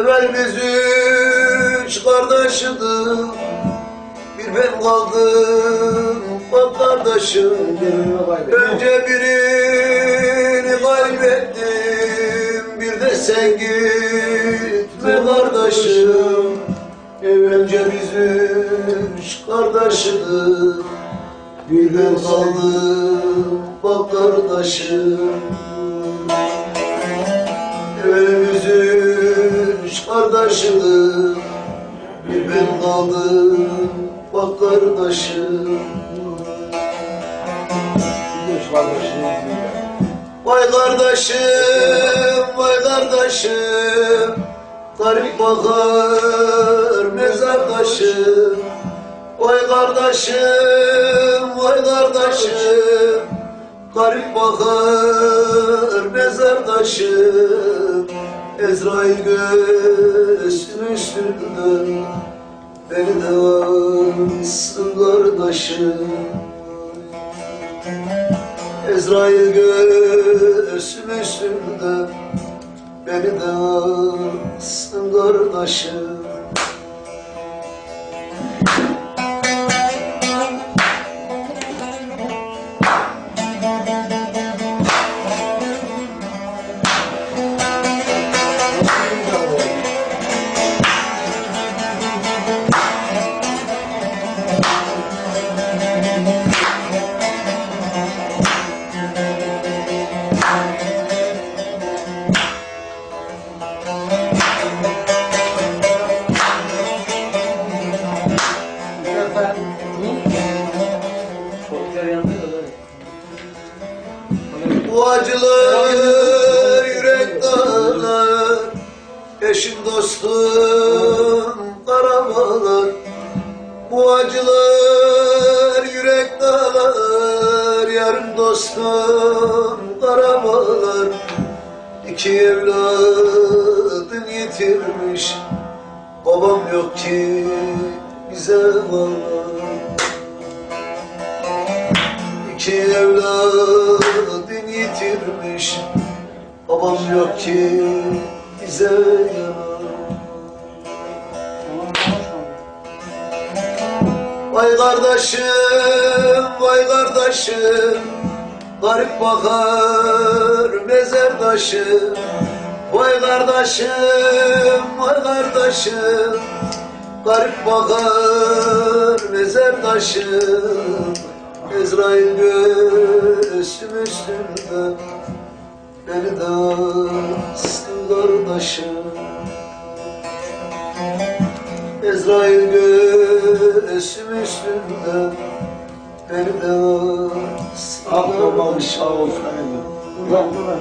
Evvel biz üç kardeşidik Bir ben kaldım bak kardeşim. Önce birini kaybettim Bir de sen gitme kardeşim. Önce biz üç kardeşidik Bir ben kaldım bak kardeşim. Evimiz üç kardeşidik Bir ben kaldım. Bak kardeşim. Vay kardeşim, vay kardeşim. Garip bakar mezardaşım Vay kardeşim, vay kardeşim Garip bakar mezardaşım Ezrail göğsüm üstünde Beni de alsın kardeşim Ezrail göğsüm üstünde Beni de alsın kardeşim Bu acılar yürek dağlar Eşim dostum karabalar Bu acılar yürek dağlar Yarım dostum karabalar İki evladın yitirmiş Babam yok ki bize vallahi İki evladın yitirmiş Babam yok ki bize Vay kardeşim, vay kardeşim Garip bakar mezardaşım. Vay kardeşim, vay kardeşim Garip bakar mezardaşım Ezrail göğsüm üstünde Beni de alsın kardeşim Ezrail göğsüm üstünde Beni de bir kardeşim sağ olsun. Ulan ulan.